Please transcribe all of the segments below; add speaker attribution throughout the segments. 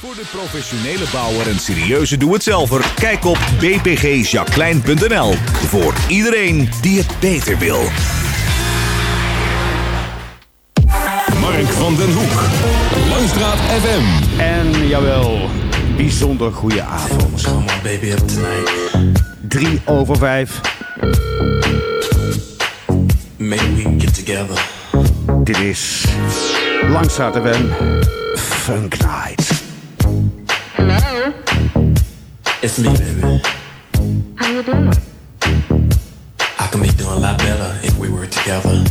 Speaker 1: Voor de professionele bouwer en serieuze doe-het-zelver, kijk op bpgjaclein.nl. Voor iedereen die het beter wil.
Speaker 2: Mark van den Hoek, Langstraat FM.
Speaker 3: En jawel, bijzonder goede avond.
Speaker 4: Come on baby up tonight.
Speaker 3: Drie over vijf.
Speaker 4: Maybe we get together.
Speaker 3: Dit is Langstraat FM Funk Night.
Speaker 4: It's me, baby.
Speaker 5: How you doing?
Speaker 4: I could be doing a lot better if we were together.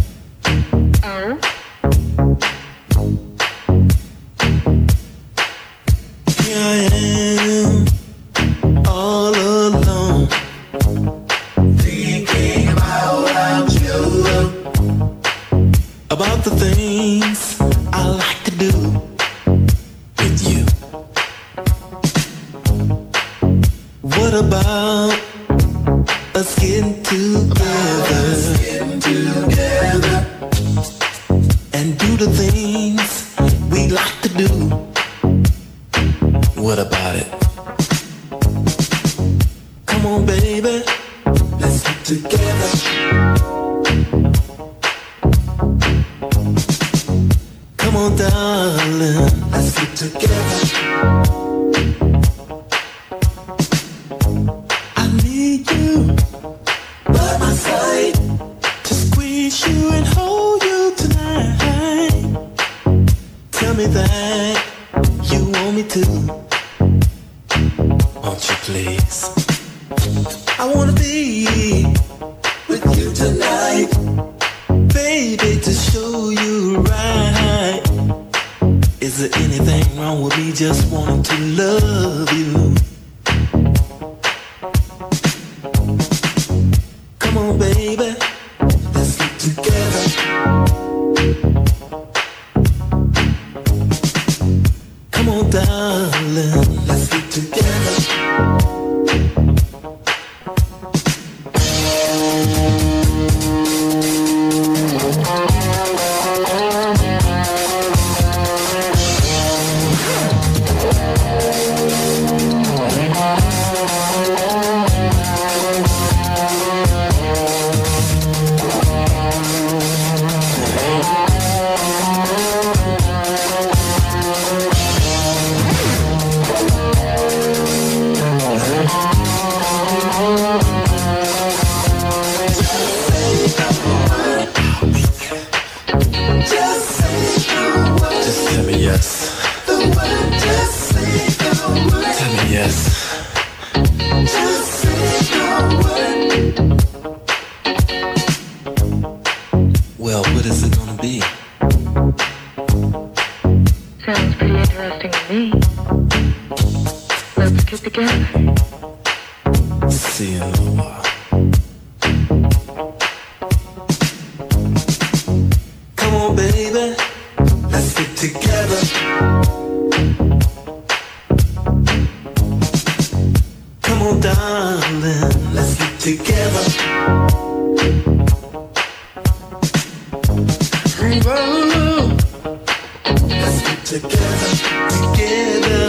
Speaker 4: together.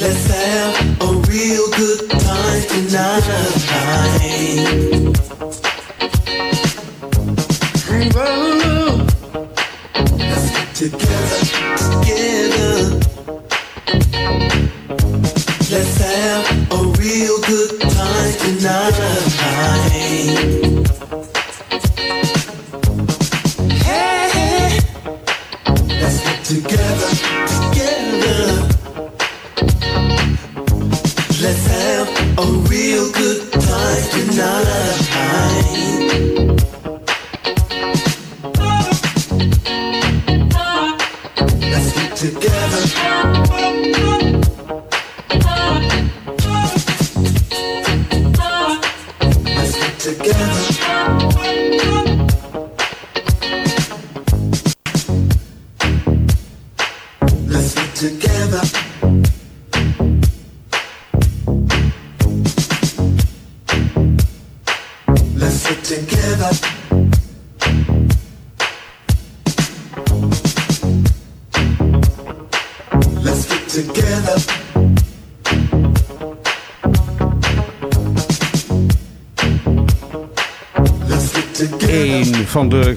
Speaker 4: Let's have a real good time tonight.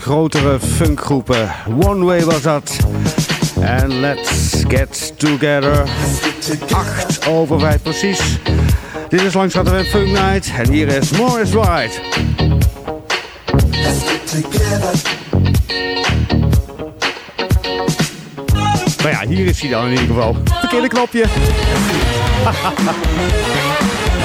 Speaker 4: Grotere funkgroepen. One Way was dat. En Let's Get Together. 8 over 5 precies. Dit is langs de Funk Night. En hier is Morris White. Maar ja, hier is hij dan in ieder geval. Verkeerde knopje.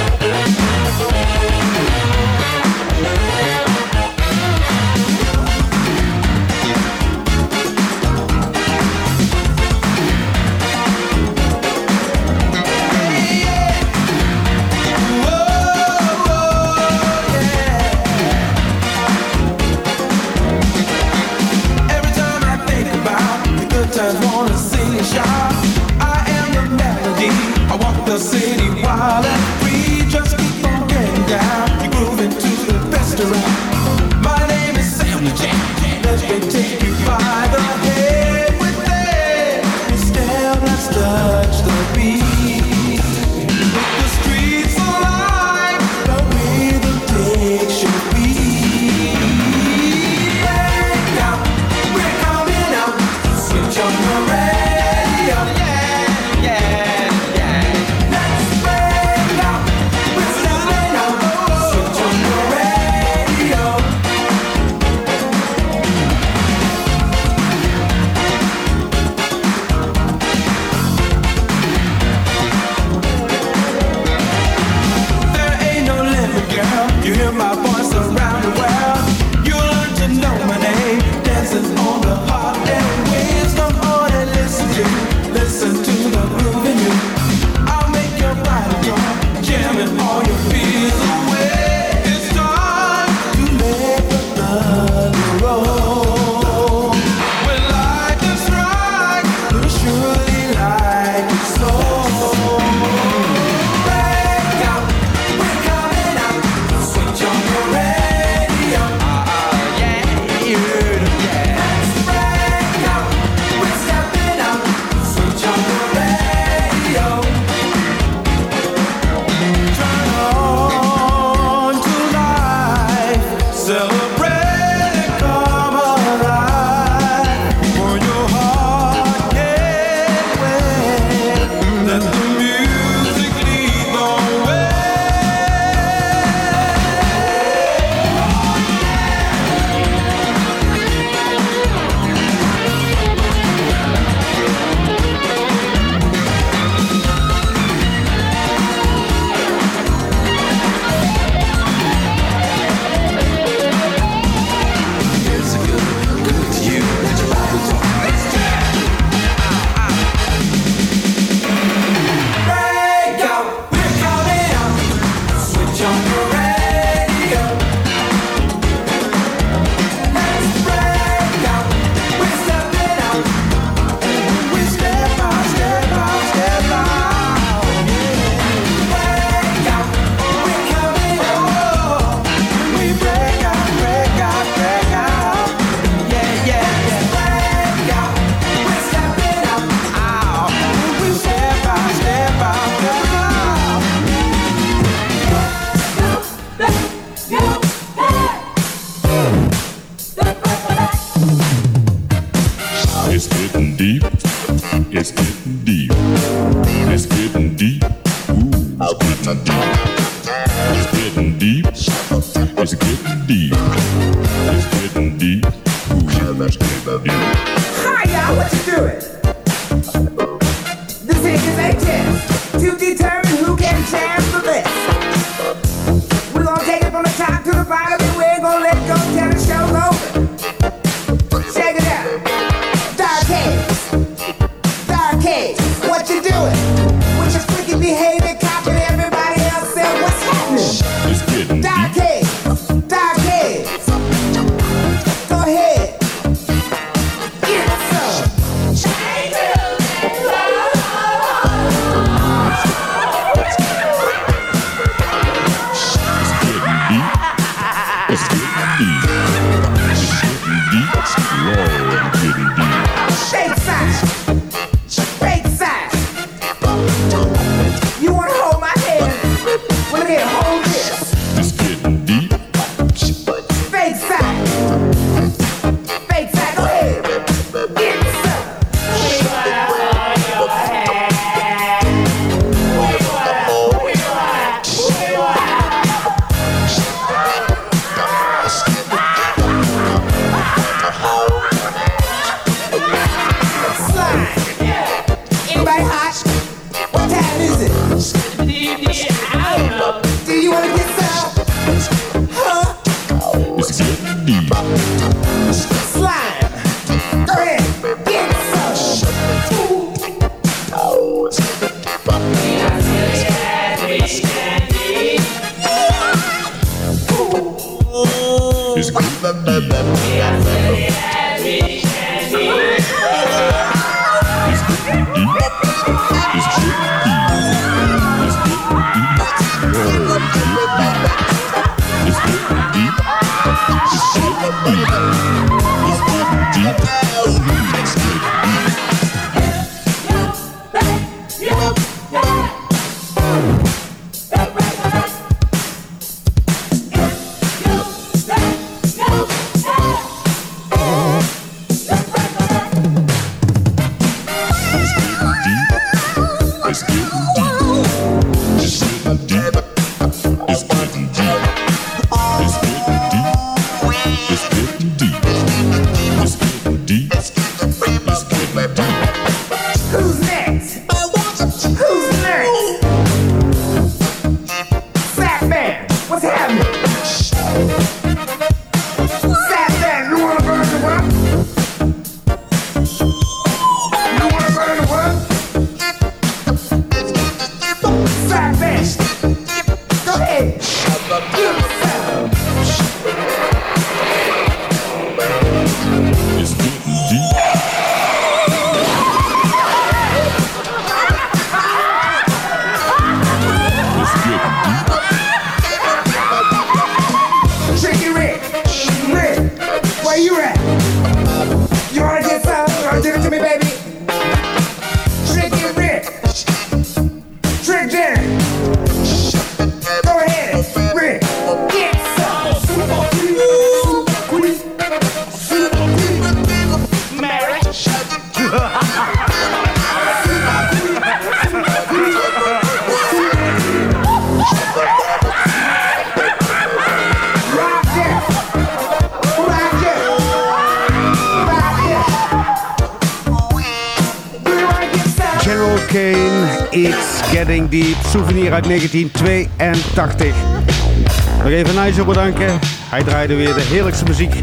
Speaker 6: bedanken. Hij draaide weer de heerlijkste muziek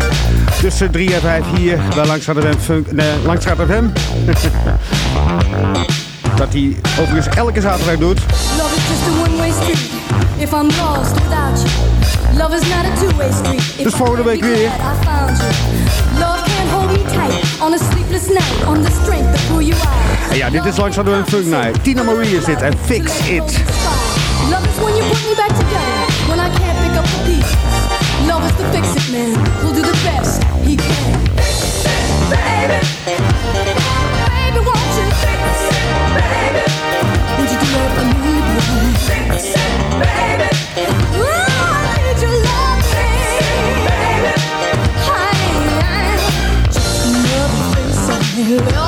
Speaker 6: tussen 3 en 5 hier bij Langstraat FM. Funk, nee, Langstraat FM. Dat hij overigens elke zaterdag doet. Love is just a one-way street. If I'm lost without you. Love is not a two-way street. Dus volgende week weer. Love can't hold me tight on a sleepless night on the strength of who you are. Ja, dit is Langstraat FM Funk Night. Tina Marie is dit en Fix It. Love is when you put me back together when I can't pick up the pieces. Love is the fix it man who'll do the best he can. Fix it, baby. Baby, won't you fix it, baby? Would you do it for me, baby? Fix it, baby. Ooh, I need your love, baby. Hi, just another face I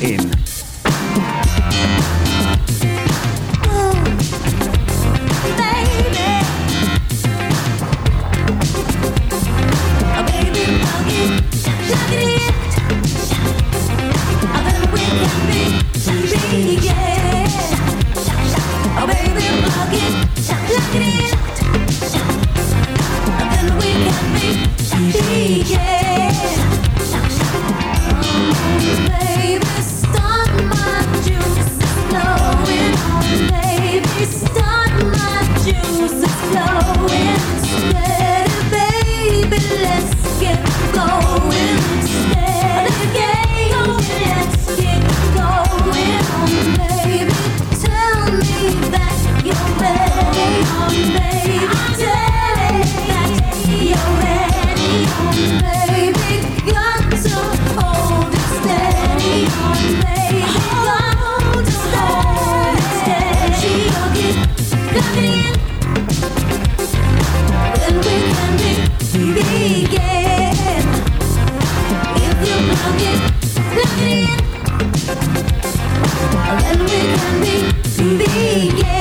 Speaker 7: Plug
Speaker 3: begin.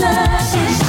Speaker 3: Closer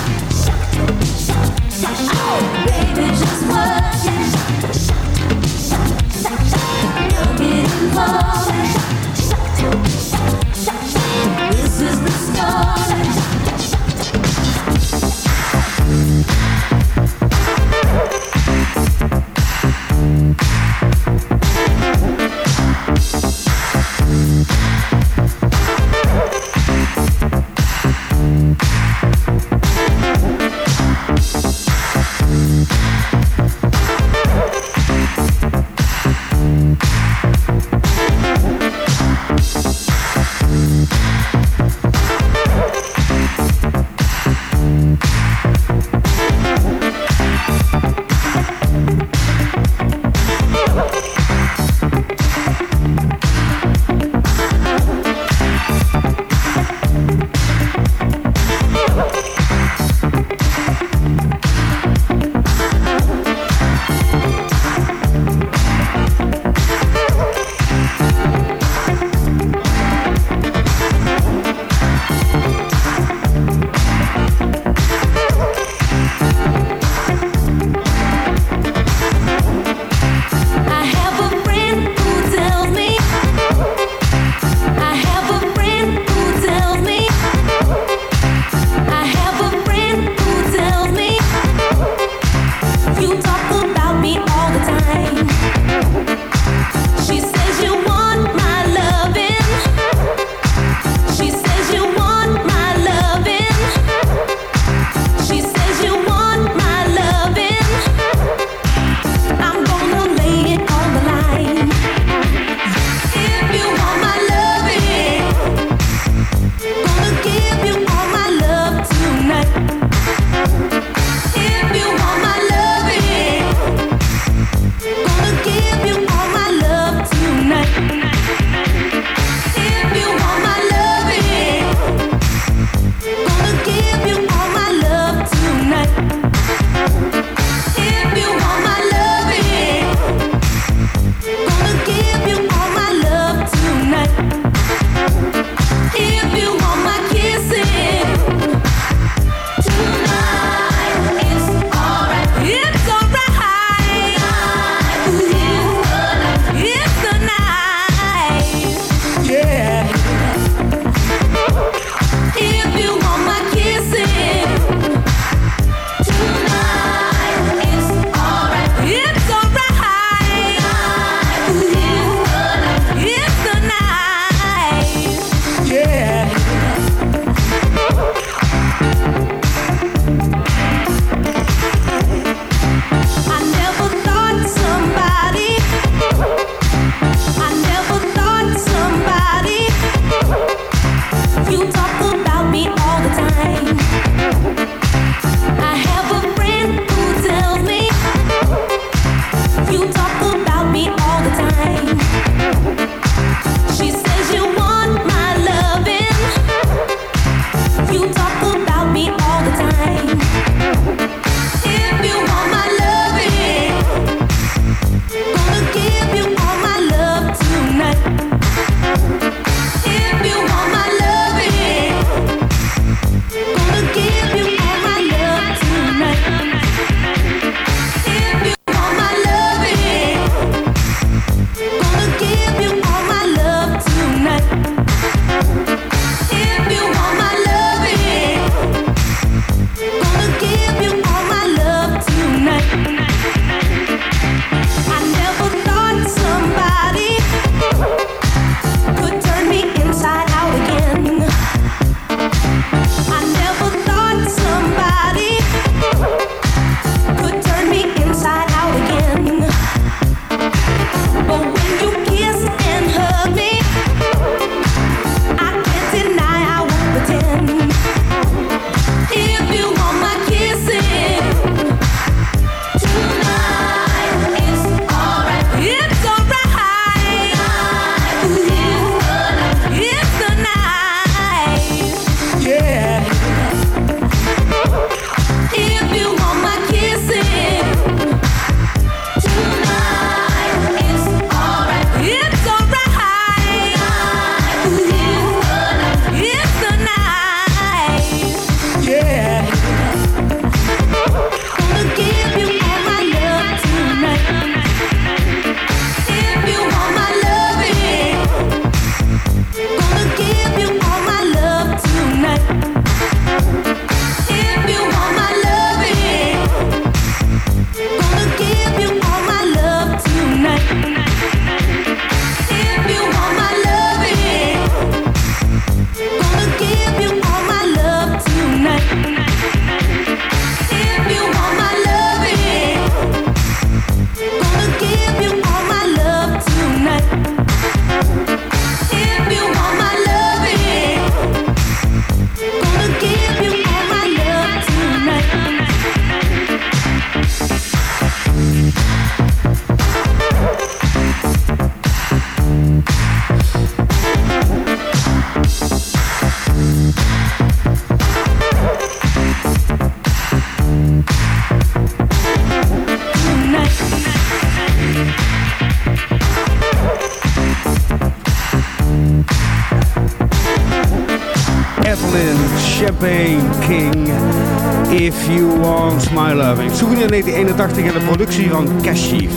Speaker 3: 1981 in de productie van Cashief.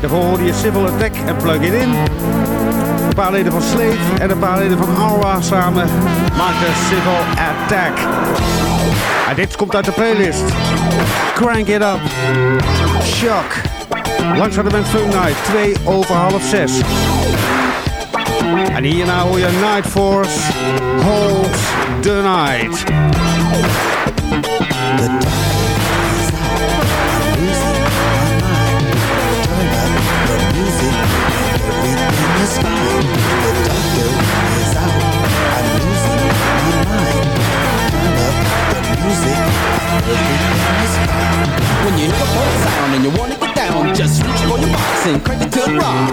Speaker 3: Daarvoor hoorde je Civil Attack en Plug It In. Een paar leden van Slave en een paar leden van Aura samen maakten Civil Attack. En dit komt uit de playlist. Crank It Up. Shock. Langs de band Funk Night, 2 over half 6. En hierna hoor je Night Force, Hold the Night.
Speaker 8: When you hear the phone sound and you wanna get down, just reach for your box and crank it to the rock.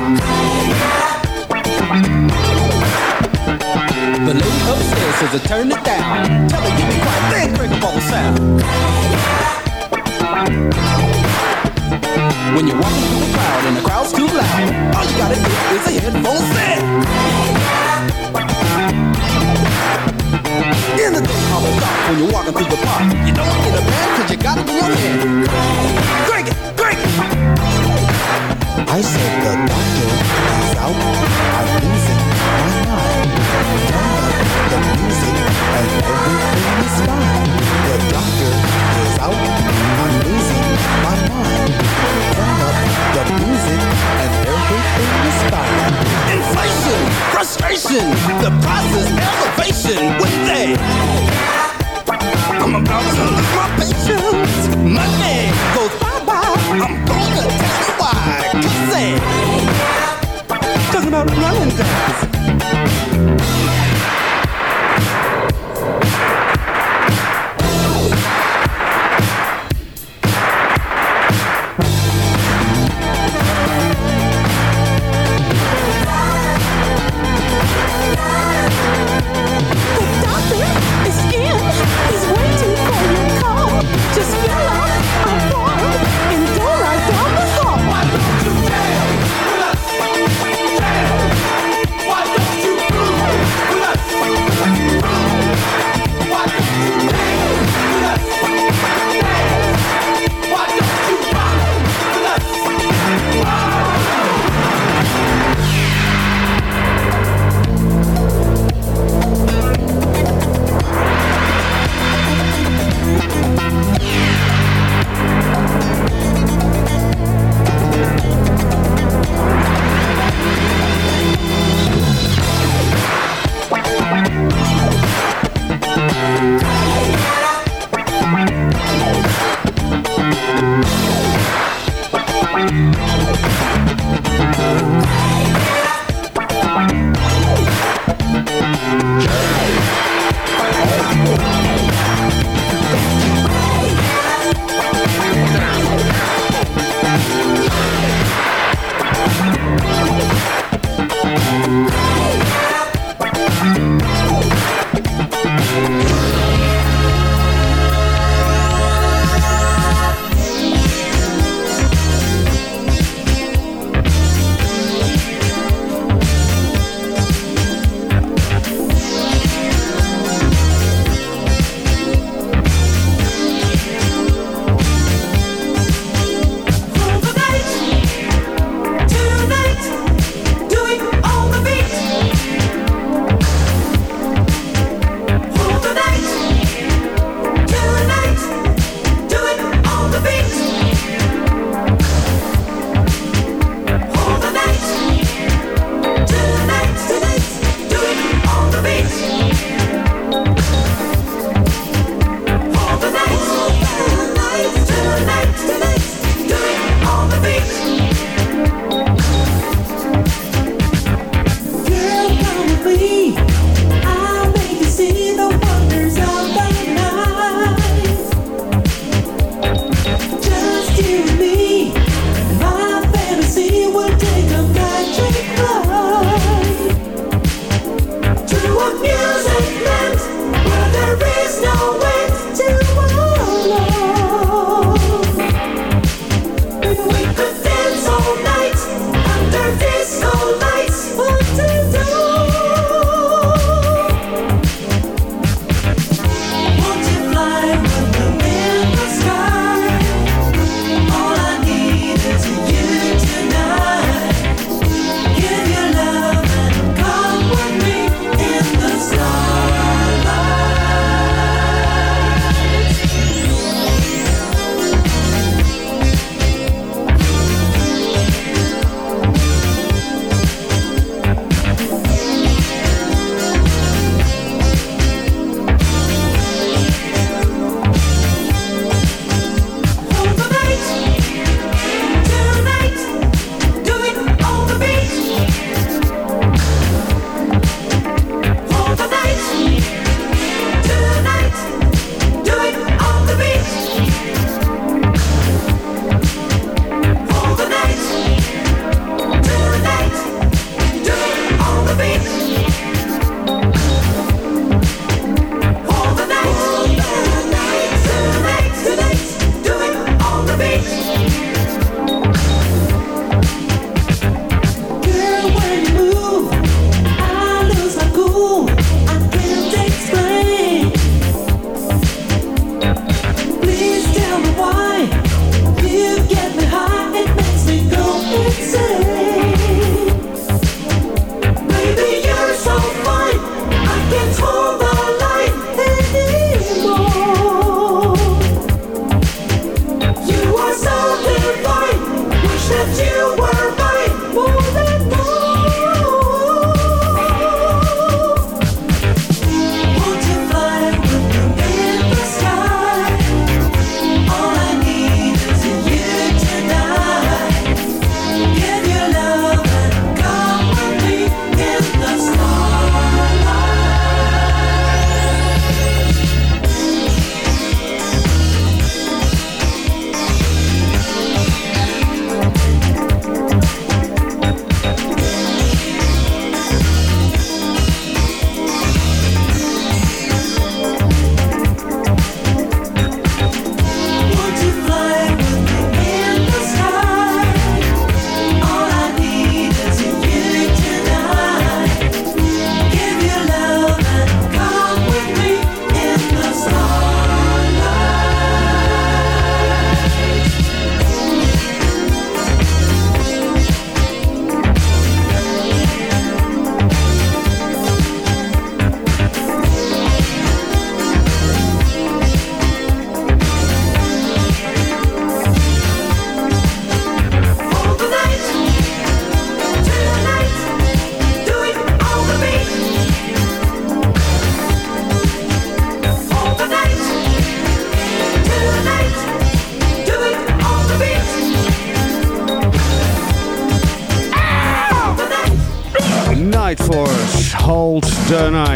Speaker 8: The lady upstairs says to turn it down. Tell her give me quiet, then crank up all the sound. When you're walking through the crowd and the crowd's too loud, all you gotta do is a headphone set. In the day, I'm stop when you're walking through the park. You don't get a band cause you got it in your hand. Crank it, crank it.
Speaker 9: I said the doctor is out. I'm losing my mind. The music and everything is fine. The doctor is out. I'm losing my mind. Turn up the music and is fine.
Speaker 8: Inflation, frustration, the price is elevation. With that, I'm about to lose my patience. Money goes bye bye. I'm gonna tell you why. Cause that, talking about running down.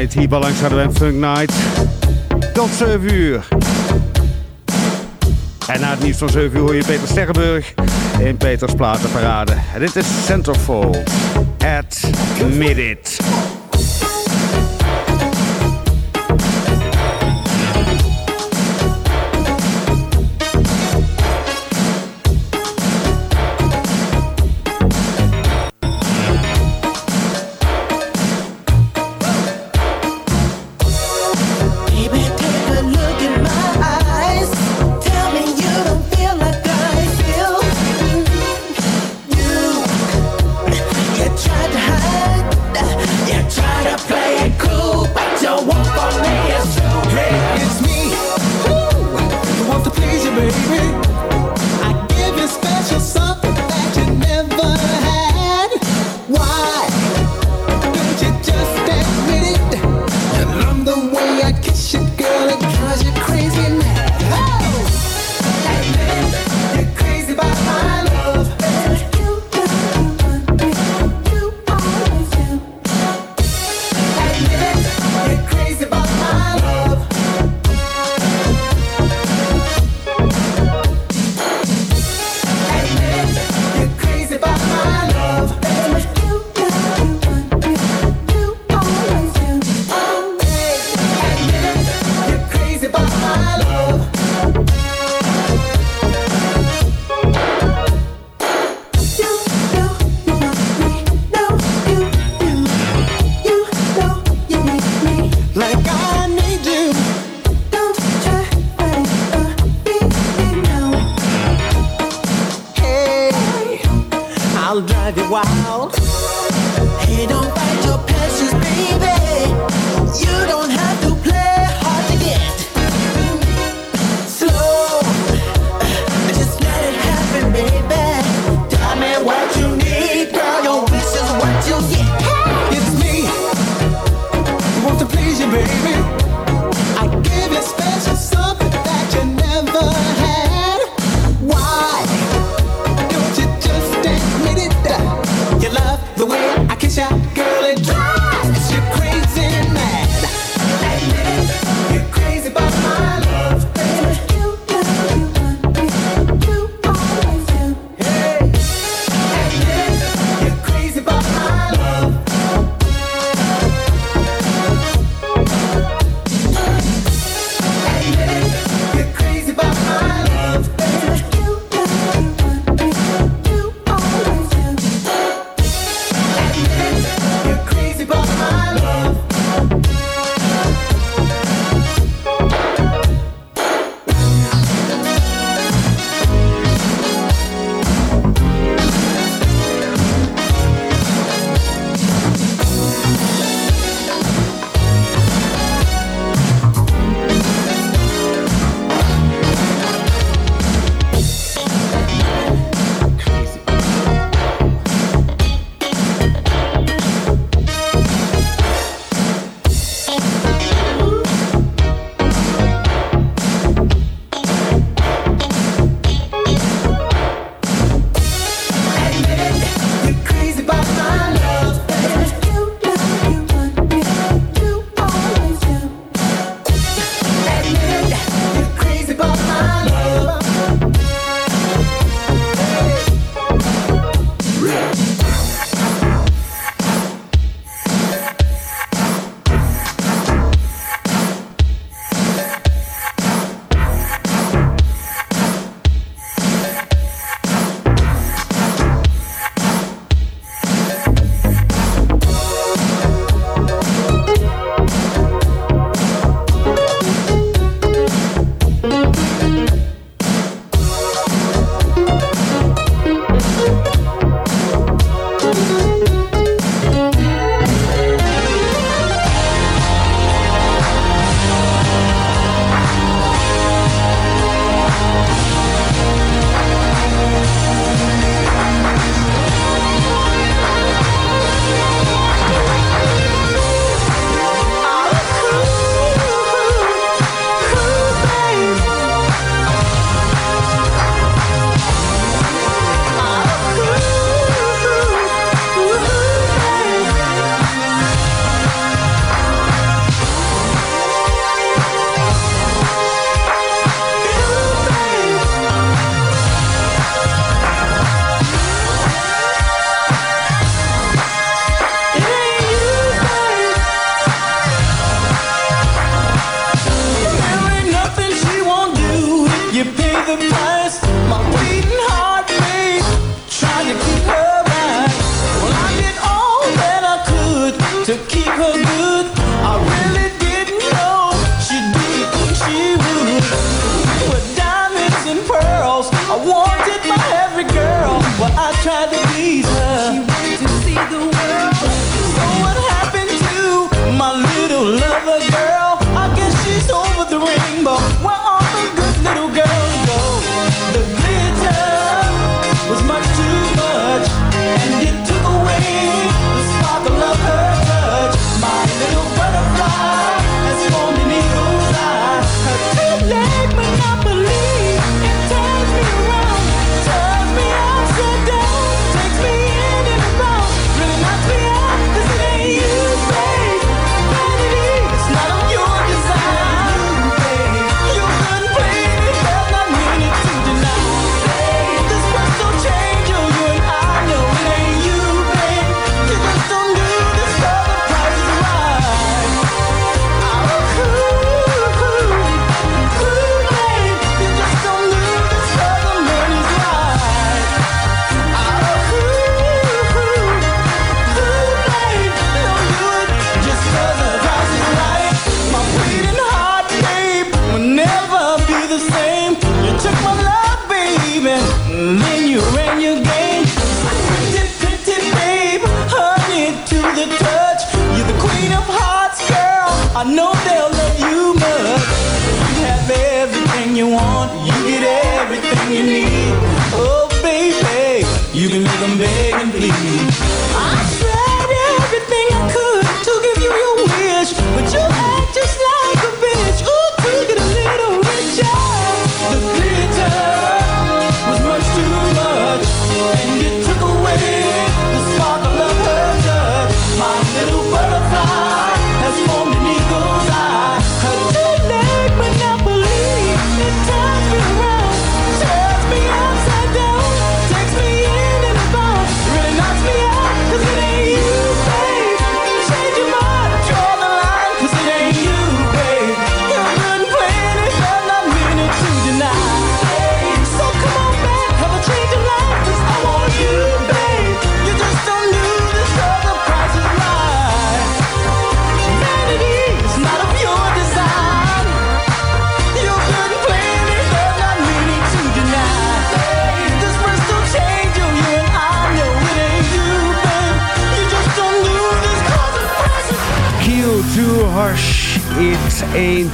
Speaker 3: Night. Hier bij langs Harderwijk Funk Night. Tot 7 uur. En na het nieuws van 7 uur hoor je Peter Sterrenburg in Peters verraden. En dit is Centerfold.
Speaker 10: At Midit.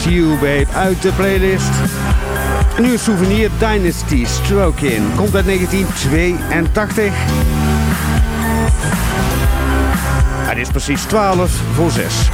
Speaker 10: You
Speaker 3: Babe
Speaker 10: uit de playlist. Een nu souvenir Dynasty Stroke In. Komt uit 1982. Het is precies 12 voor 6.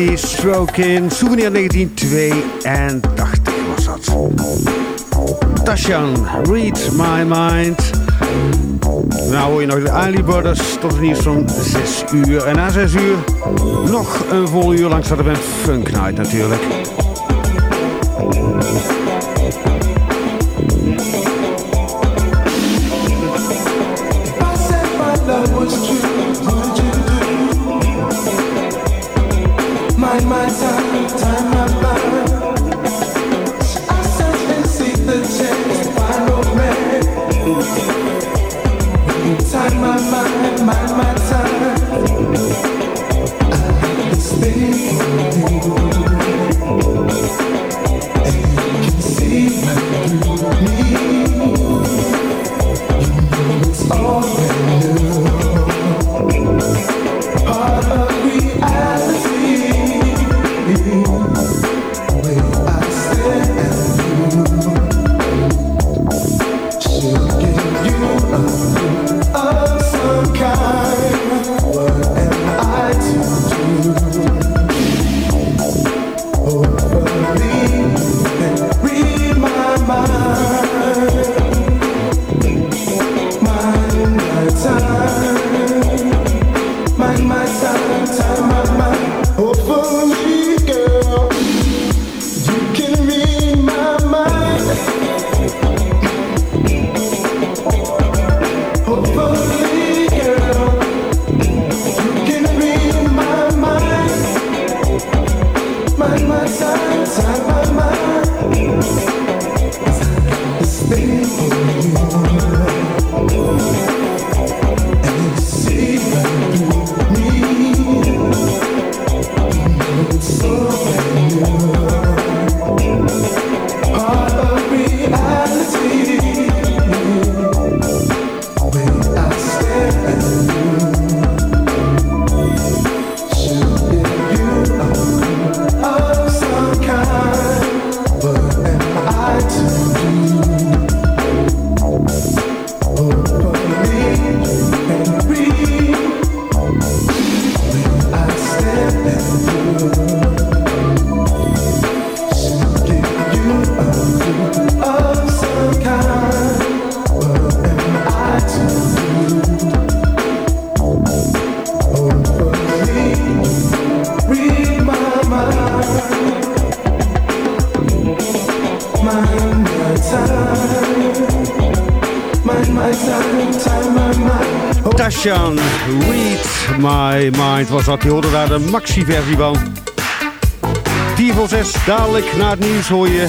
Speaker 11: Candy, Stroke In,
Speaker 3: Souvenir 1982 was dat. Tashan, Read My Mind. Nou hoor je nog de Ali Brothers tot het nieuws van 6 uur. En na 6 uur nog een vol uur langs de Funk Night natuurlijk. de maxi-versie van. 4 voor 6, dadelijk na het nieuws hoor je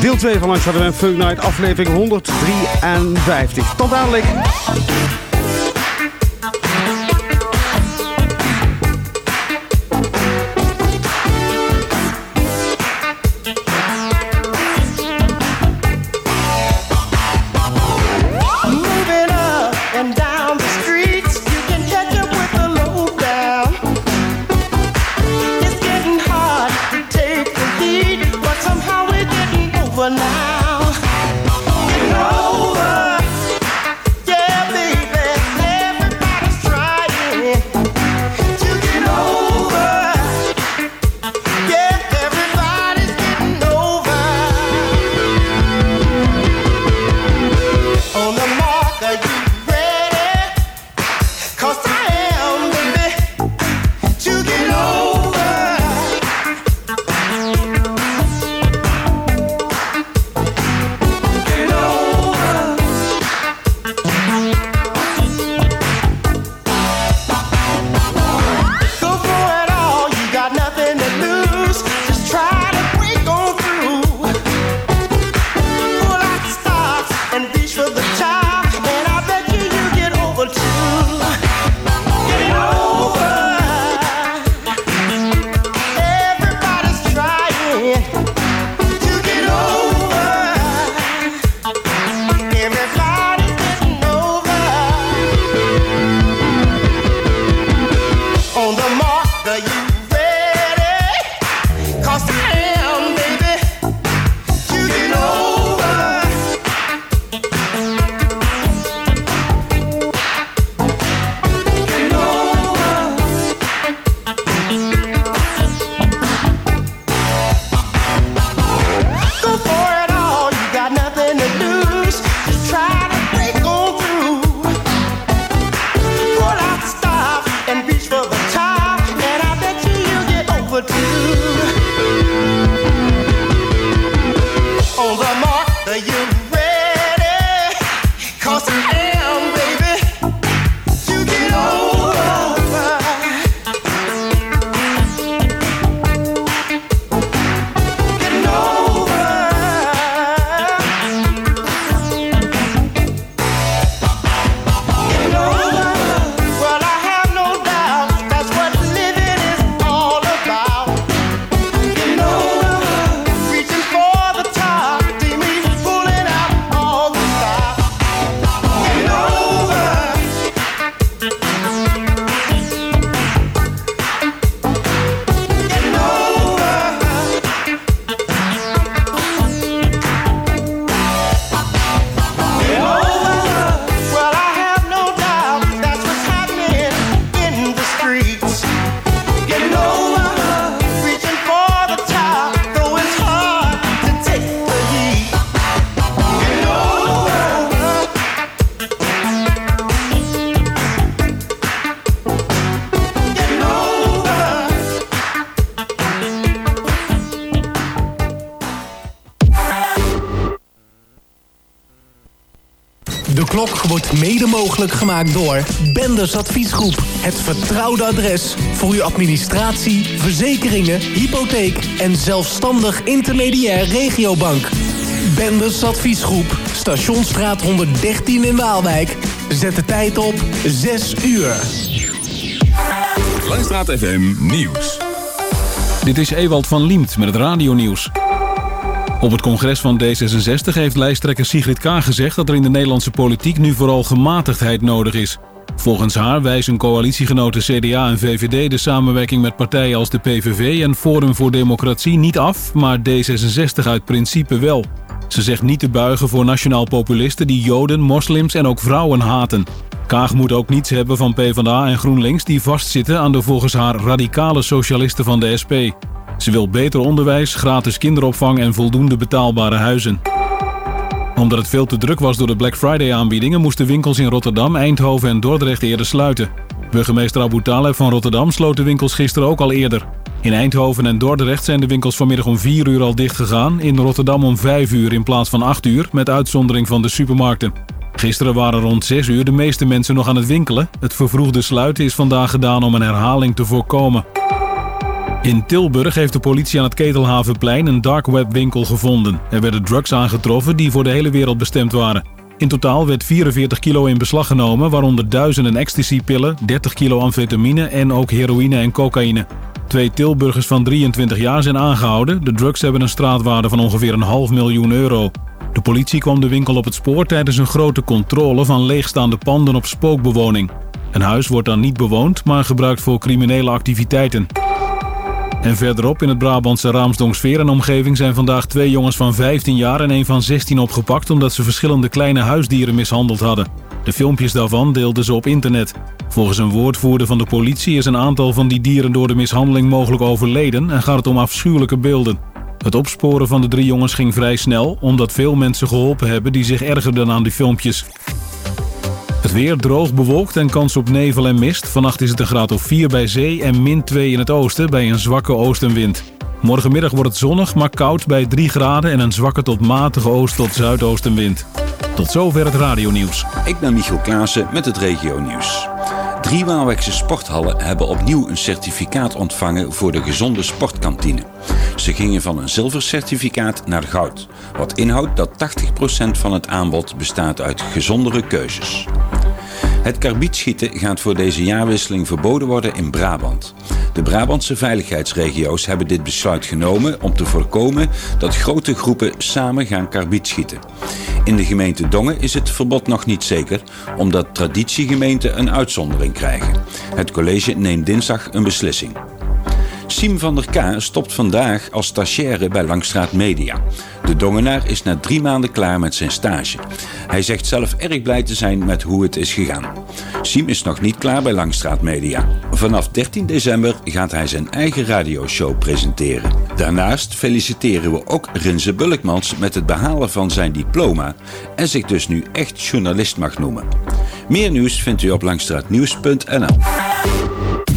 Speaker 3: deel 2 van Langs Funk Night, aflevering 153. Tot dadelijk!
Speaker 12: Mede mogelijk gemaakt door Benders Adviesgroep. Het vertrouwde adres voor uw administratie, verzekeringen, hypotheek en zelfstandig intermediair regiobank. Benders Adviesgroep, Stationsstraat 113 in Waalwijk. Zet de tijd op 6 uur.
Speaker 2: Langstraat FM Nieuws.
Speaker 13: Dit is Ewald van Liemt met het radionieuws. Op het congres van D66 heeft lijsttrekker Sigrid Kaag gezegd dat er in de Nederlandse politiek nu vooral gematigdheid nodig is. Volgens haar wijzen coalitiegenoten CDA en VVD de samenwerking met partijen als de PVV en Forum voor Democratie niet af, maar D66 uit principe wel. Ze zegt niet te buigen voor nationaal populisten die Joden, moslims en ook vrouwen haten. Kaag moet ook niets hebben van PvdA en GroenLinks die vastzitten aan de volgens haar radicale socialisten van de SP. Ze wil beter onderwijs, gratis kinderopvang en voldoende betaalbare huizen. Omdat het veel te druk was door de Black Friday aanbiedingen... moesten winkels in Rotterdam, Eindhoven en Dordrecht eerder sluiten. Burgemeester Abu Taleb van Rotterdam sloot de winkels gisteren ook al eerder. In Eindhoven en Dordrecht zijn de winkels vanmiddag om 4 uur al dicht gegaan. In Rotterdam om 5 uur in plaats van 8 uur, met uitzondering van de supermarkten. Gisteren waren rond 6 uur de meeste mensen nog aan het winkelen. Het vervroegde sluiten is vandaag gedaan om een herhaling te voorkomen. In Tilburg heeft de politie aan het Ketelhavenplein een dark web winkel gevonden. Er werden drugs aangetroffen die voor de hele wereld bestemd waren. In totaal werd 44 kilo in beslag genomen, waaronder duizenden ecstasypillen, 30 kilo amfetamine en ook heroïne en cocaïne. Twee Tilburgers van 23 jaar zijn aangehouden. De drugs hebben een straatwaarde van ongeveer een half miljoen euro. De politie kwam de winkel op het spoor tijdens een grote controle van leegstaande panden op spookbewoning. Een huis wordt dan niet bewoond, maar gebruikt voor criminele activiteiten. En verderop in het Brabantse Raamsdonksveer en omgeving zijn vandaag twee jongens van 15 jaar en een van 16 opgepakt omdat ze verschillende kleine huisdieren mishandeld hadden. De filmpjes daarvan deelden ze op internet. Volgens een woordvoerder van de politie is een aantal van die dieren door de mishandeling mogelijk overleden en gaat het om afschuwelijke beelden. Het opsporen van de drie jongens ging vrij snel, omdat veel mensen geholpen hebben die zich ergerden aan die filmpjes. Het weer droog bewolkt en kans op nevel en mist. Vannacht is het een graad of 4 bij zee en min 2 in het oosten bij een zwakke oostenwind. Morgenmiddag wordt het zonnig, maar koud bij 3 graden en een zwakke tot matige oost- tot zuidoostenwind. Tot zover het radionieuws.
Speaker 14: Ik ben Michiel Klaassen met het regionieuws. Drie Waalwijkse sporthallen hebben opnieuw een certificaat ontvangen voor de gezonde sportkantine. Ze gingen van een zilvercertificaat naar goud, wat inhoudt dat 80% van het aanbod bestaat uit gezondere keuzes. Het karbietschieten gaat voor deze jaarwisseling verboden worden in Brabant. De Brabantse veiligheidsregio's hebben dit besluit genomen om te voorkomen dat grote groepen samen gaan karbietschieten. In de gemeente Dongen is het verbod nog niet zeker, omdat traditiegemeenten een uitzondering krijgen. Het college neemt dinsdag een beslissing. Siem van der K stopt vandaag als stagiaire bij Langstraat Media. De Dongenaar is na drie maanden klaar met zijn stage. Hij zegt zelf erg blij te zijn met hoe het is gegaan. Siem is nog niet klaar bij Langstraat Media. Vanaf 13 december gaat hij zijn eigen radioshow presenteren. Daarnaast feliciteren we ook Rinze Bulkmans met het behalen van zijn diploma en zich dus nu echt journalist mag noemen. Meer nieuws vindt u op langstraatnieuws.nl.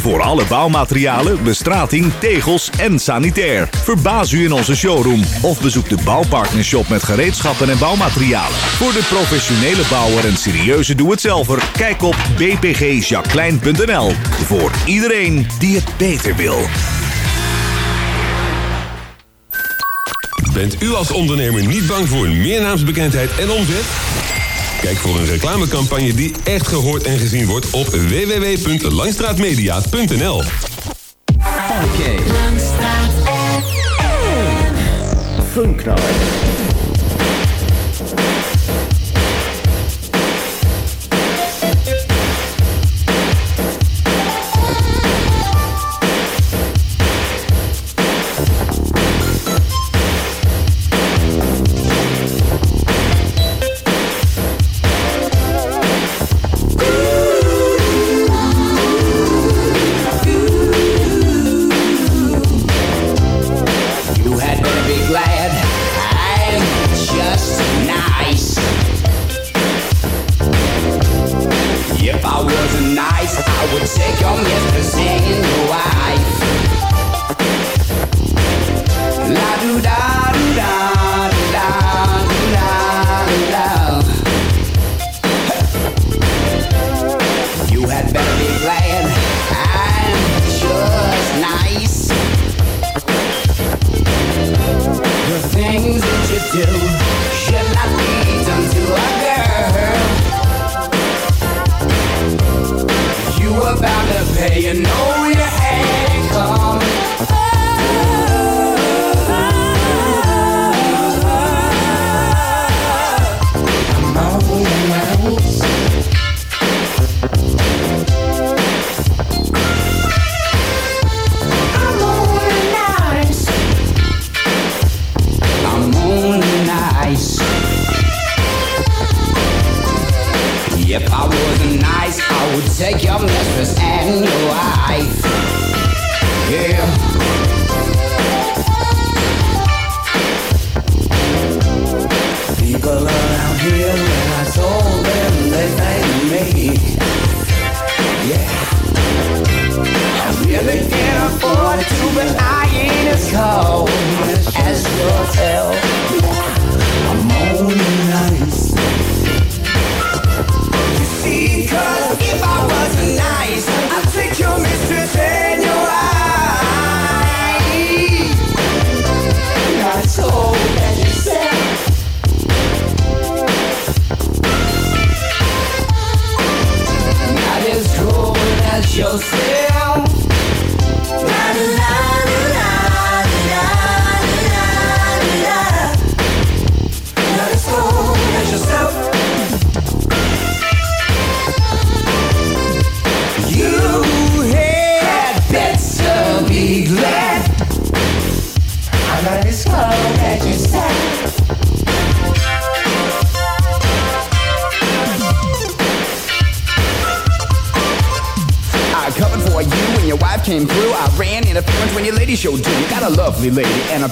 Speaker 1: Voor alle bouwmaterialen, bestrating, tegels en sanitair. Verbaas u in onze showroom of bezoek de Bouwpartnershop met gereedschappen en bouwmaterialen. Voor de professionele bouwer en serieuze doe-het-zelver, kijk op bpgjacqueline.nl. Voor iedereen die het beter wil.
Speaker 2: Bent u als ondernemer niet bang voor meer naamsbekendheid en omzet? Kijk voor een reclamecampagne die echt gehoord en gezien wordt op www.langstraatmedia.nl.
Speaker 15: Oké.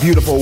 Speaker 15: Beautiful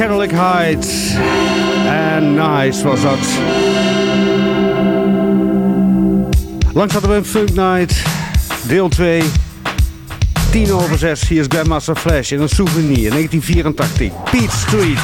Speaker 3: Angelic Heights. En nice was dat. Langs hadden we een Funk Night, deel 2. 10 over 6, hier is Grandmaster Flash in een souvenir 1984. Beat Street.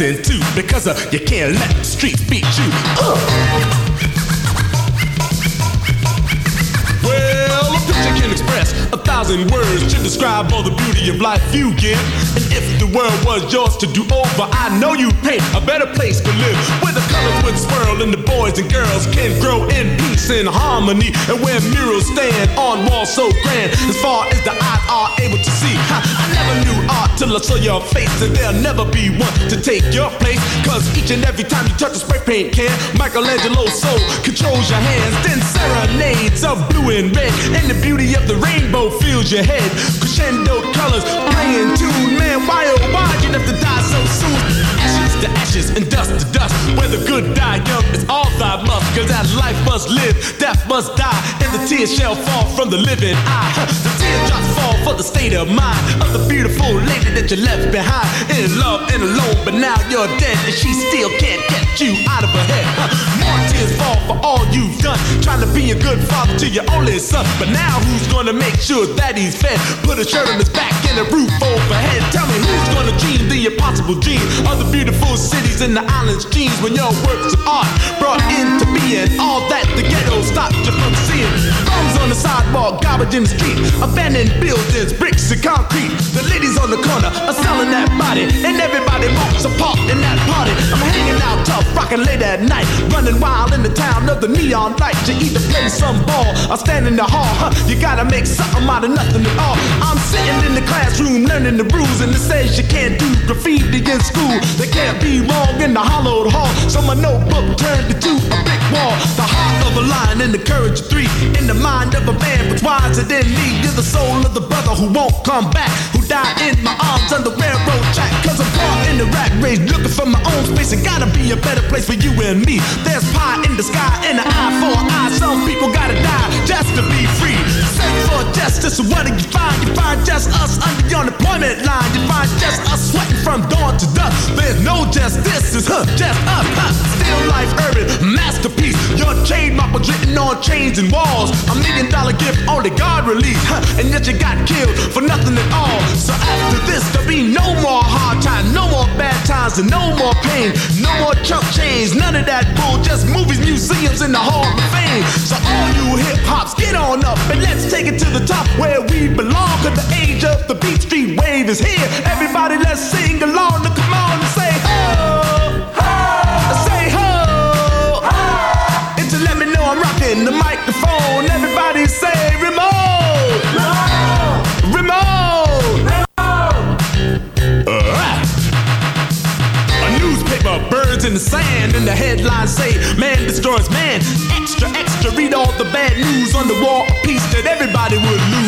Speaker 16: Lesson too, because uh, you can't let the streets beat you. Uh. Can express a thousand words to describe all the beauty of life you give. And if the world was yours to do over, I know you'd paint a better place to live. Where the colors would swirl and the boys and girls can grow in peace and harmony. And where murals stand on walls so grand, as far as the eye are able to see. Ha, I never knew art till I saw your face, and there'll never be one to take your place. Cause each and every time you touch a spray paint can, Michelangelo's soul controls your hands. Then serenades of blue and red, and the beauty of the rainbow fills your head. Crescendo colors playing tune, man. Why oh why you have to die so soon? Ashes to ashes and dust to dust. Where the good die young, it's all thy must. Cause that life must live, death must die, and the tears shall fall from the living eye. The teardrops fall for the state of mind of the beautiful lady that you left behind. In love and alone, but now you're dead, and she still can't get you out of her head. More tears fall for all you've done, trying to be a good father to your only son. But now who's gonna make sure that he's fed? Put a shirt on his back and a roof overhead. Tell me who's gonna dream the impossible dream of the beautiful cities and the islands' dreams when your works of art brought into being all that the ghetto stopped you from seeing. Bums on the sidewalk, garbage in the street, abandoned buildings, bricks and concrete. The ladies on the corner are selling that body, and everybody wants a part in that party. I'm hanging out tough, rocking late at night, running wild in the town of the neon light. You either play some ball or stand in the hall. Huh? You gotta make something out of nothing at all. I'm sitting in the classroom learning the rules, and it says you can't do graffiti in school. They can't be wrong in the hollowed hall. So my notebook turned into a brick wall. The heart of a lion and the courage of three. In the mind of a man what's wiser than me. You're the soul of the brother who won't come back. Who died in my arms on the railroad track. Cause I'm caught in the rat race, looking for my own space. It gotta be a better place for you and me. There's pie in the sky and an eye for an eye. Some people gotta die just to be free. Search for justice, so what do you find? You find just us under the unemployment line. You find just us sweating from dawn to dusk. There's no justice, it's huh, just us. Huh. Still life urban, masterpiece. Your chain on chains and walls. A million dollar gift only God released. Huh. And yet you got killed for nothing at all. So after this, there'll be no more hard times, no more bad times, and no more pain. No more chump chains, none of that bull. Just movies, museums, and the Hall of Fame. So all you hip hops, get on up and let's take it to the top where we belong. Cause the age of the Beat Street wave is here. Everybody, let's sing along. Come on in the sand, and the headlines say, Man destroys man. Extra, extra, read all the bad news on the wall, of peace that everybody would lose.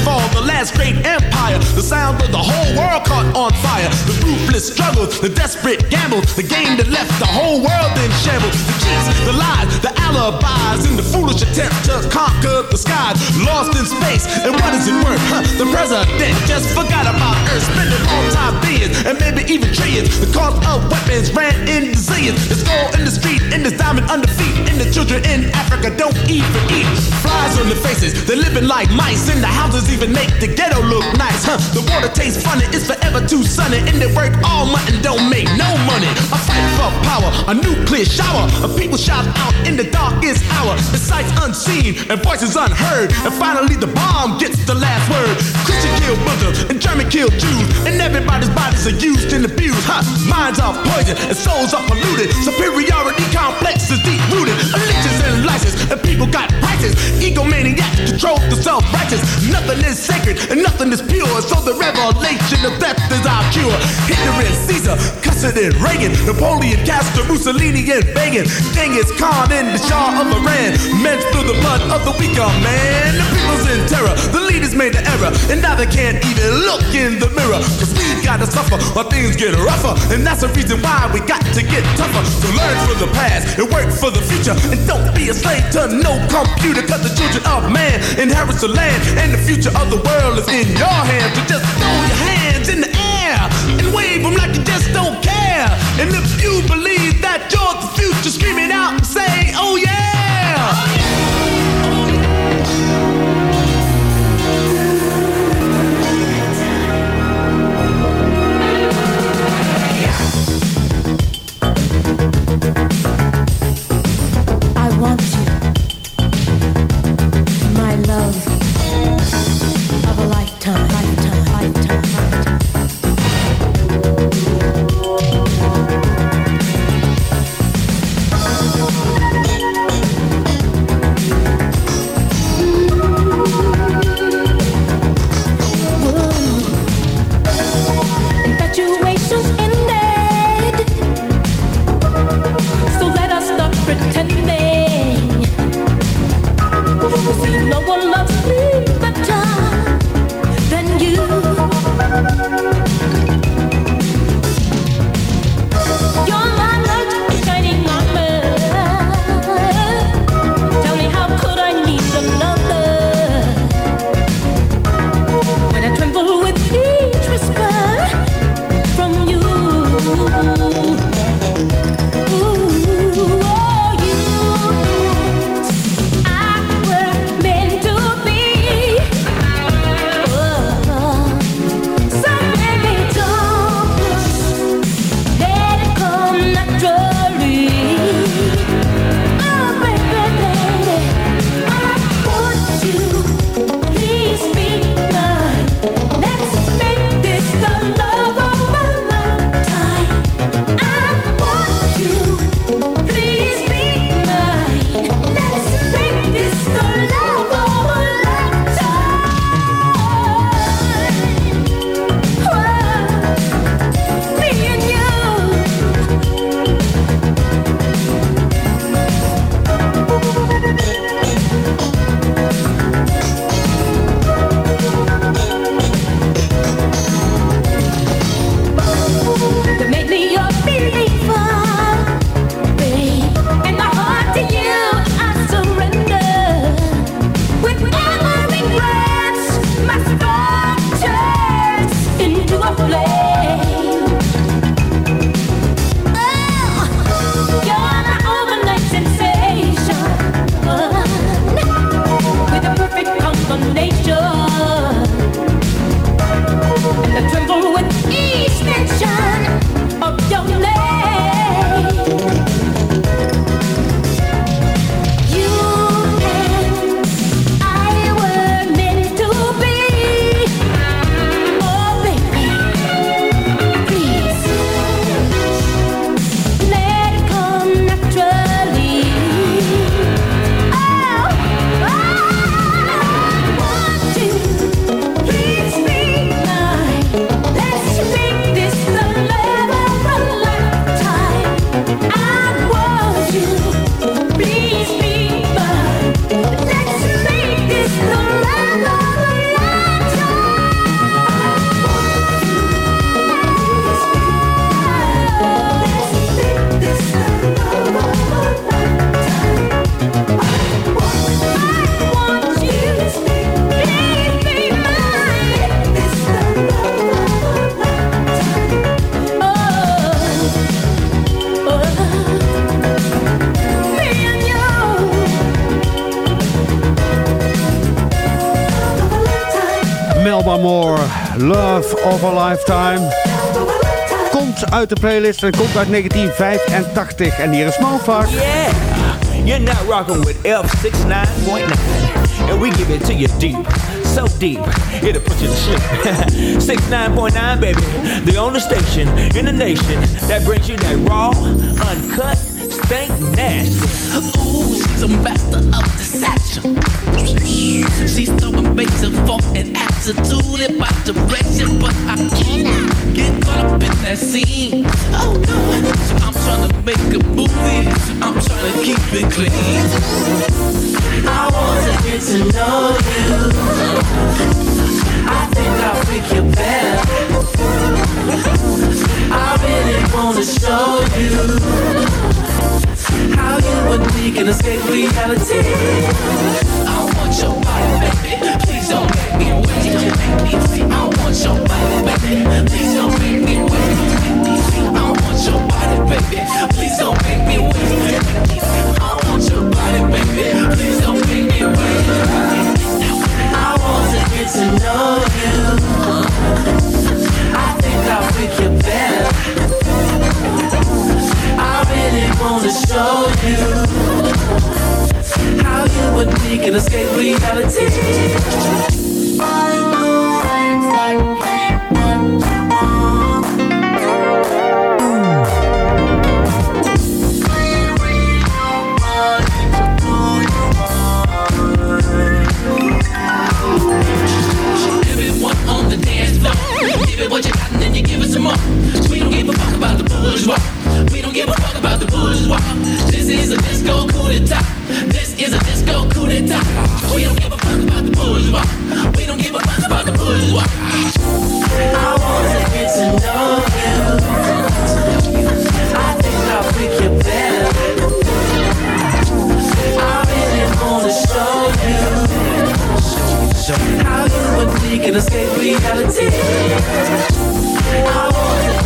Speaker 16: The fall, the last great empire, the sound of the whole world caught on fire. The ruthless struggles, the desperate gambles, the game that left the whole world in shambles. The cheats, the lies, the alibis, and the foolish attempt to conquer the skies. Lost in space, and what is it worth? Huh? The president just forgot about Earth, spending all time billions, and maybe even trillions. The cost of weapons ran in the zillions. There's gold in the street, and there's diamond under feet, and the children children in Africa don't even eat. Flies on their faces, they're living like mice. in the houses even make the ghetto look nice, huh? The water tastes funny, it's forever too sunny. And they work all month and don't make no money. A fight for power, a nuclear shower. Of people shout out in the darkest hour. The sights unseen and voices unheard. And finally the bomb gets the last word. Christian killed Muslims and German killed Jews. And everybody's bodies are used and abused, huh? Minds are poisoned and souls are polluted. Superiority complex is deep rooted. Elites and license and people got prices. Egomaniacs control the self-righteous. Nothing is sacred and nothing is pure. So the revelation of death is our cure. Hitler and Caesar, Custer and Reagan, Napoleon, Castro, Mussolini and Reagan. Genghis Khan and the Shah of Iran. Men spill the blood of the weaker man. The people's in terror. The leaders made the error. And now they can't even look in the mirror. Cause we gotta suffer while things get rougher. And that's the reason why we got to get tougher. So learn from the past and work for the future. And don't be a slave to no computer. Cause the children of man inherits the land. And the future of the world is in your hands. So just throw your hands in the air and wave them like you just don't care. And if you believe that you're the future, scream it out and say, oh yeah.
Speaker 7: I want you, my love of a Lifetime.
Speaker 3: Komt uit de playlist en komt uit 1985. En hier is Mofak.
Speaker 17: Yeah, you're not rocking with F69.9. And we give it to you deep, so deep, it'll put you to sleep. 69.9, baby, the only station in the nation that brings you that raw, uncut, stank nasty.
Speaker 10: Ooh, she's a master of deception. She's throwing bass and funk and attitude in my direction, but I cannot get caught up in that scene. Oh no, I'm trying to make a movie. I'm trying to keep it clean. I want to get to know you. I think I'll freak you better. I really wanna show you how you and me can escape reality. I want your body, baby. Please don't make me wait. I want your body, baby. Please don't make me wait. I want your body, baby. Please don't make me wait. I want your body, baby. Please don't make me wait. I want to get to know you. Wanna show you how you and me can escape reality. Everyone on the dance floor, give it what you got and then you give it some more. We don't give a fuck about the bourgeois. Give a fuck about the bourgeois. This is a disco coup d'etat. This is a disco coup d'etat. We don't give a fuck about the bourgeois. We don't give a fuck about the bourgeois. I wanna get to know you. I think I'll freak you better. I really wanna show you how you and me can escape reality. I wanna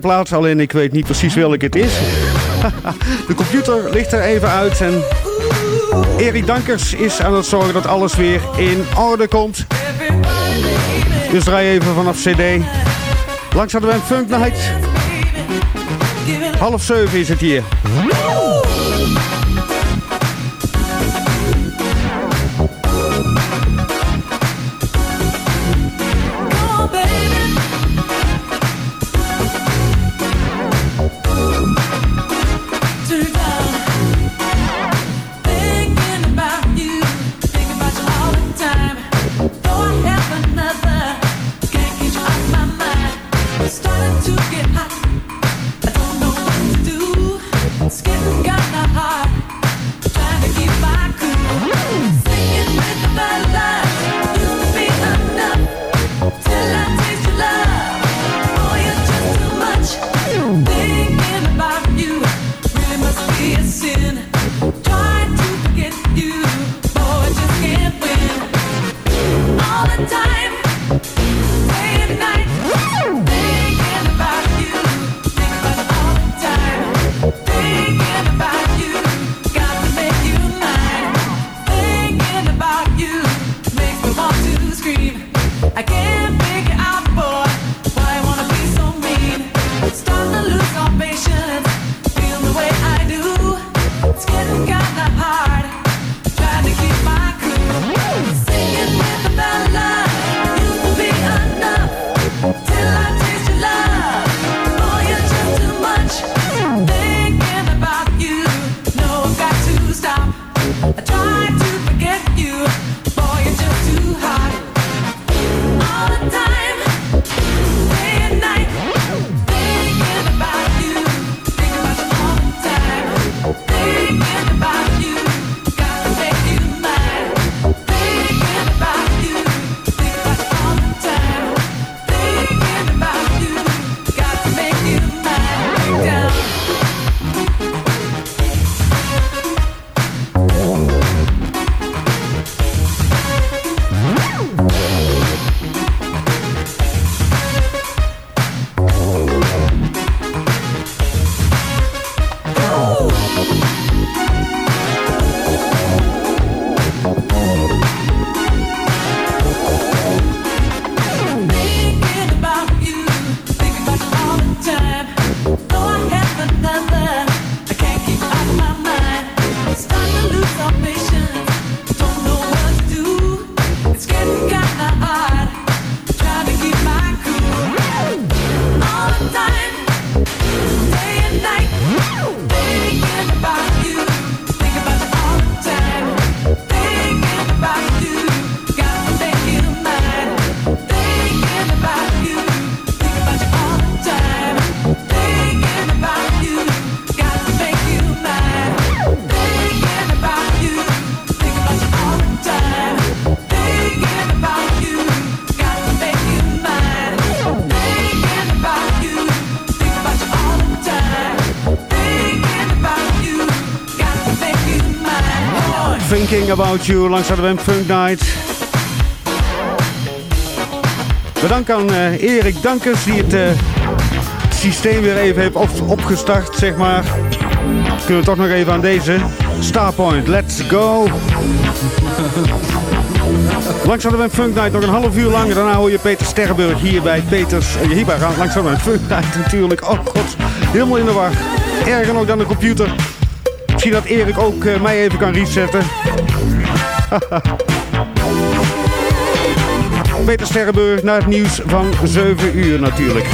Speaker 3: plaats, alleen ik weet niet precies welke het is. De computer ligt er even uit en Erik Dankers is aan het zorgen dat alles weer in orde komt. Dus draai even vanaf CD. Langs hadden we een Funk Night. Half zeven is het hier.
Speaker 10: About You langs de Wem Funk Night. Bedankt aan eh, Erik Dankers die het eh, systeem weer even heeft op- opgestart, zeg maar. Kunnen we toch nog even aan deze. Starpoint, let's go! Langs de Wem Funk Night nog een half uur lang. Daarna hoor je Peter Sterrenburg hier bij Peters. eh, Hier bij Langs de Wem Funk Night natuurlijk. Oh god, helemaal in de war. Erger nog dan de computer. Misschien dat Erik ook eh, mij even kan resetten. Peter Sterrenburg naar het nieuws van 7 uur natuurlijk.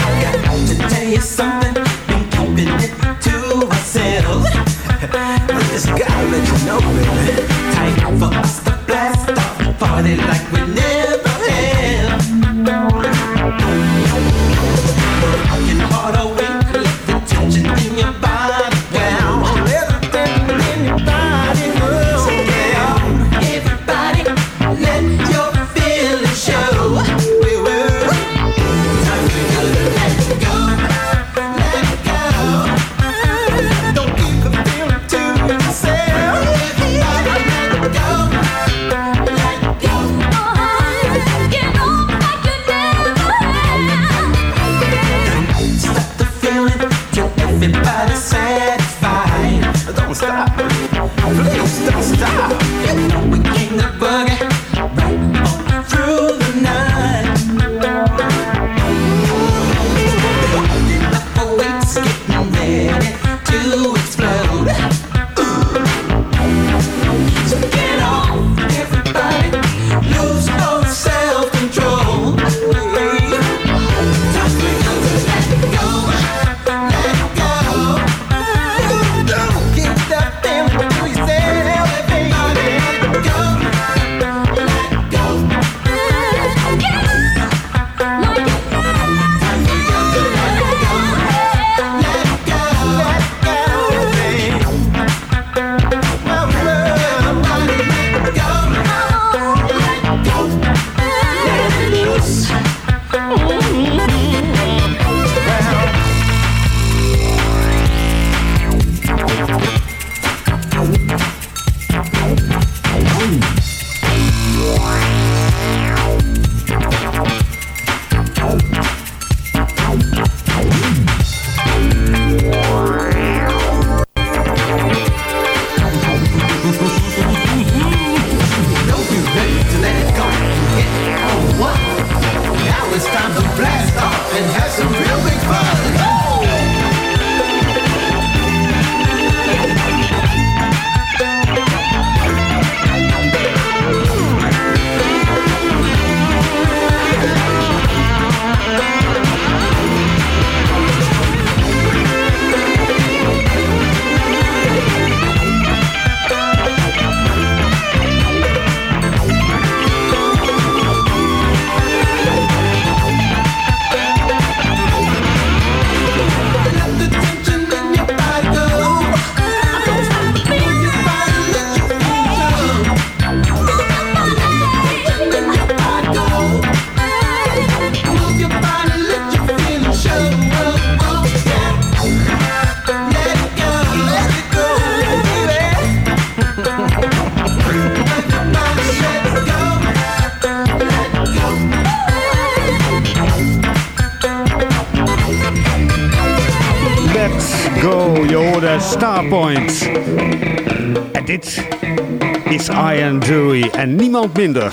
Speaker 10: Minder.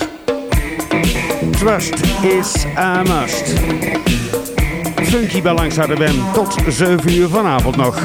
Speaker 10: Trust is a must. Funky bij langs de Wem tot 7 uur vanavond nog.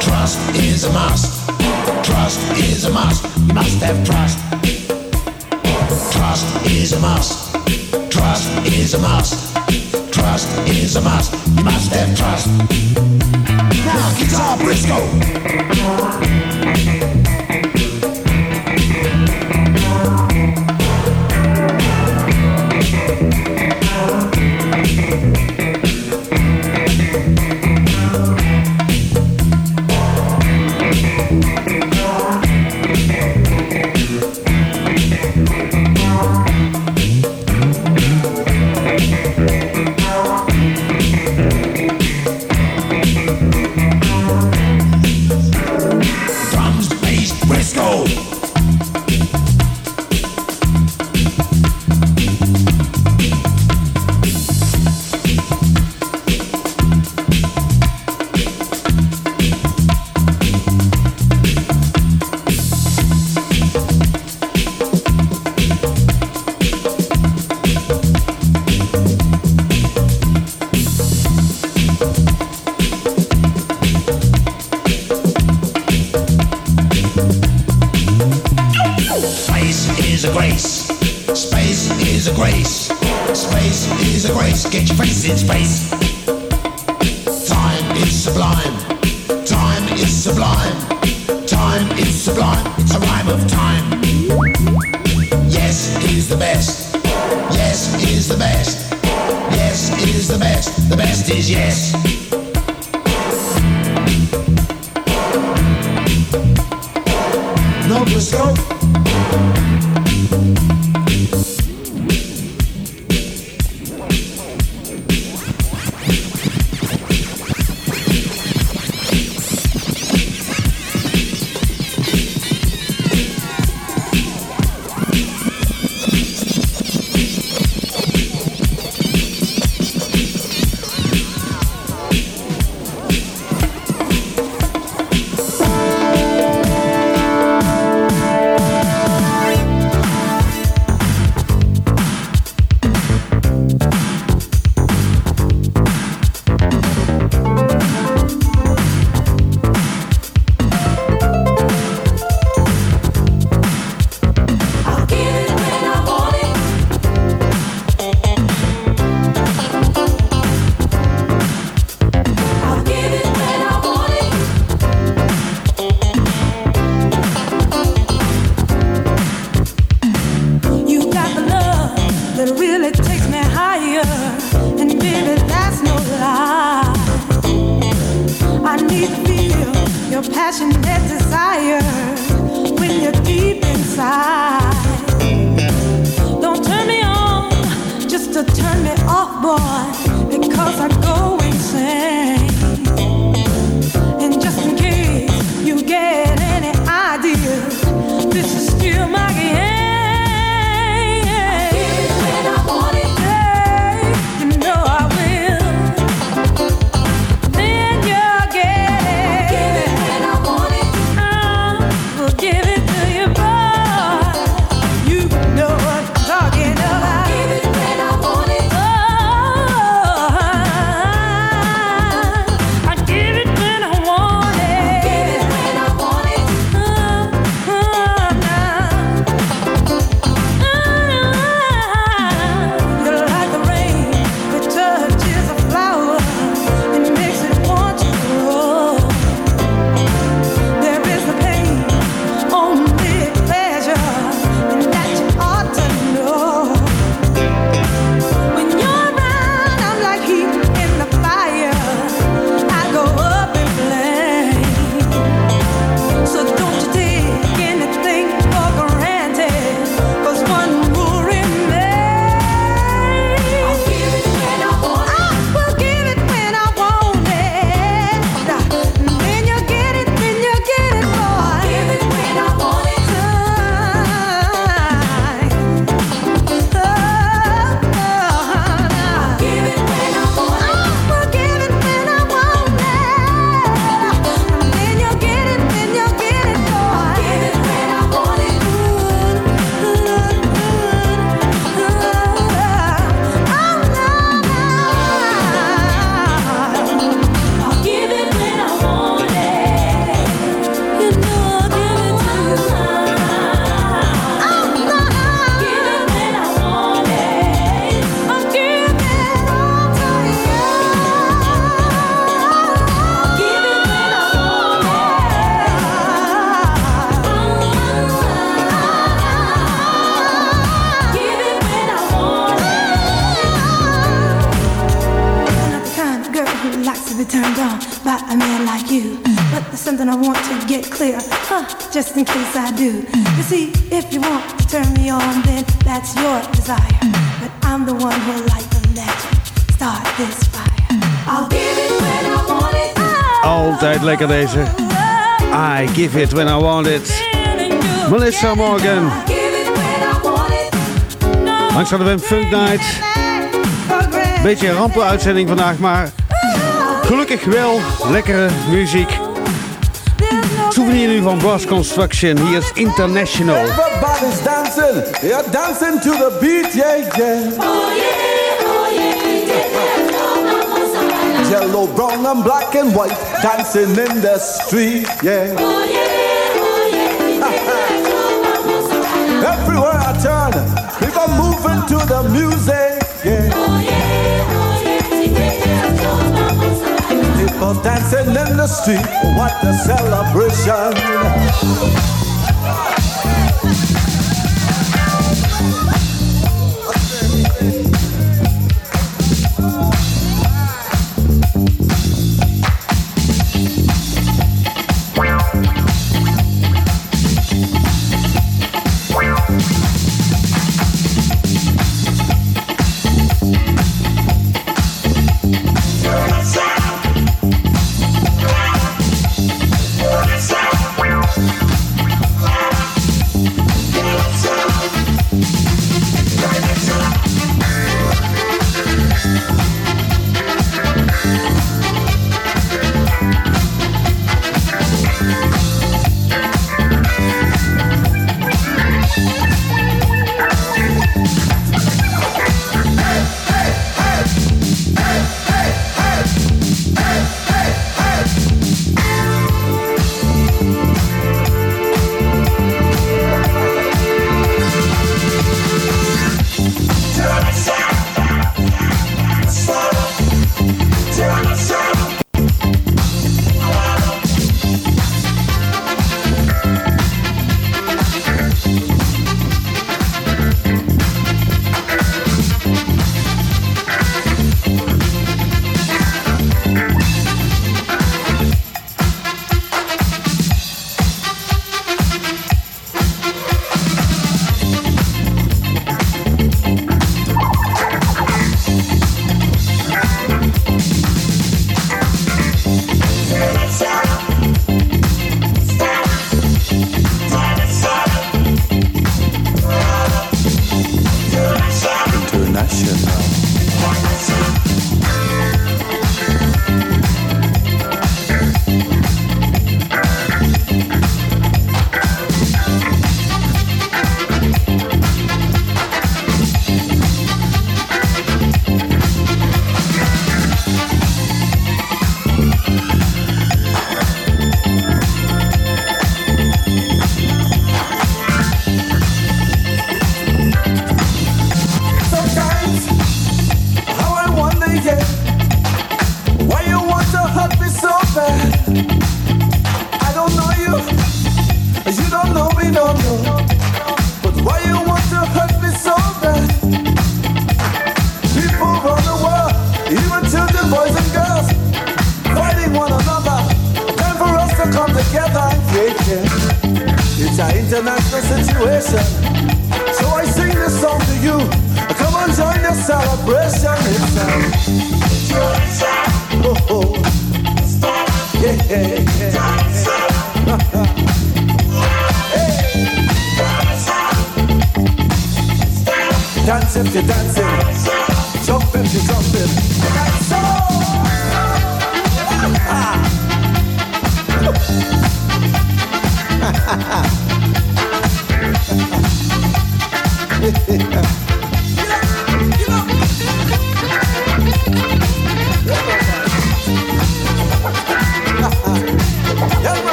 Speaker 18: Trust is a must. Trust is a must. Must have trust.
Speaker 19: Trust is a must. Trust is a must. Trust is a must. Must have trust. Now, guitar Briscoe.
Speaker 3: deze. I give it when I want it. Melissa Morgan. Langs hadden we een Funk Night. Beetje een rampen uitzending vandaag, maar gelukkig wel lekkere muziek. Souvenir nu van Brass Construction. Hier is International.
Speaker 16: The beat, yeah, yeah. yellow, brown, and black and white dancing in the street. Yeah. Oh, yeah, oh, yeah. Everywhere I turn, people moving to the music. Yeah. People dancing in the street. What a celebration!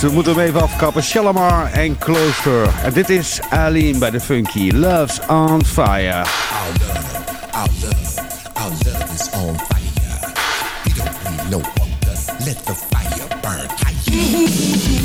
Speaker 3: goed, we moeten hem even afkappen. Shalimar en Closer. En dit is Aline bij de Funky. Love's on fire.
Speaker 10: Our love, our love, our love is on fire. We don't need no other. Let the fire burn higher.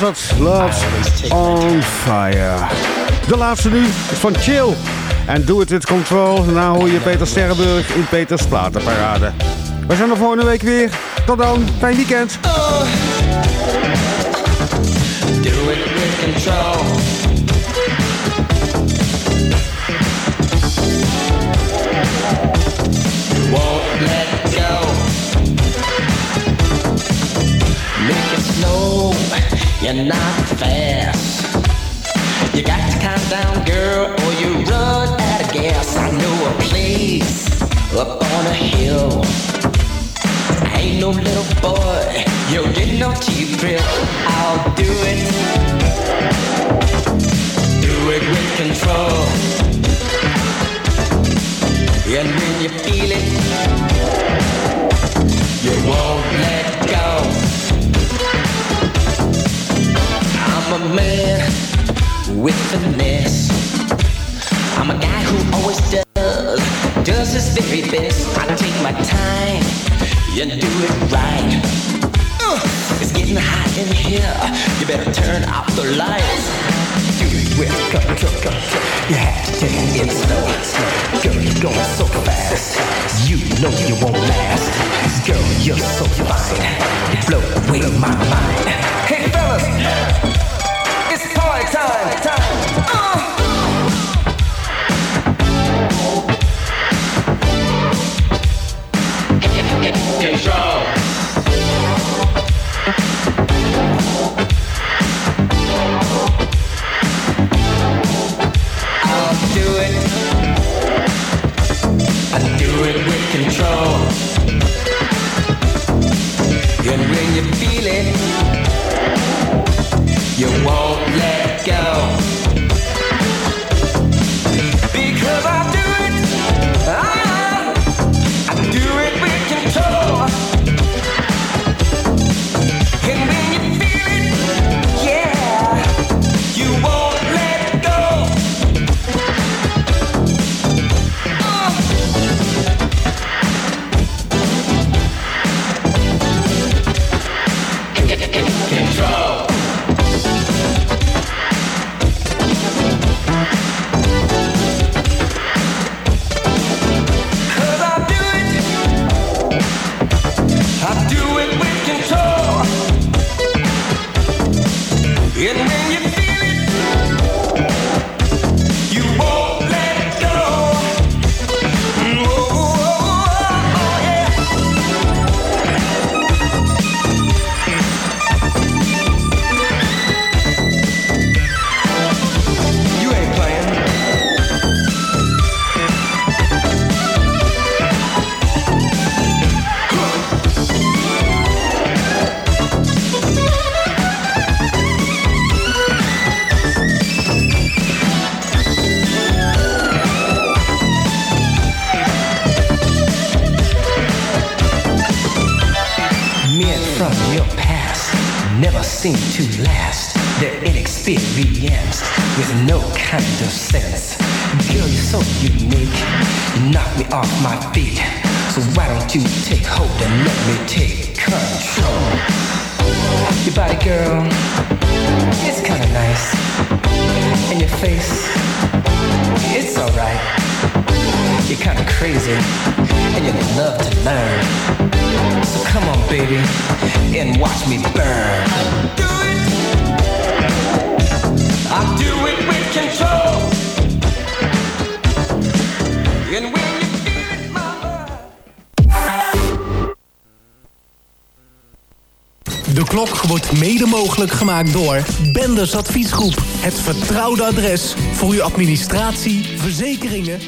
Speaker 3: Was on Fire. De laatste nu is van Chill. En Do It With Control. Daarna hoor je Peter Sterrenburg in Peters Platenparade. We zijn er volgende week weer. Tot dan. Fijn weekend.
Speaker 20: Do it with control. You're not fast. You got to calm down, girl, or you run out of gas. I know a place up on a hill. Ain't no little boy, you'll get no cheap thrill. I'll do it. Do it with control. And when you feel it, you won't let go. A man with finesse. I'm a guy who always does, does his very best. I take my time and do it right. Uh, it's getting hot in here. You better turn off the lights. Do it with control. You have to take it slow, slow. Girl, you're going so fast. You know you won't last. Girl, you're so fine. You blow away my mind. Hey fellas, party time. time.
Speaker 12: mogelijk gemaakt door Benders Adviesgroep. Het vertrouwde adres voor uw administratie, verzekeringen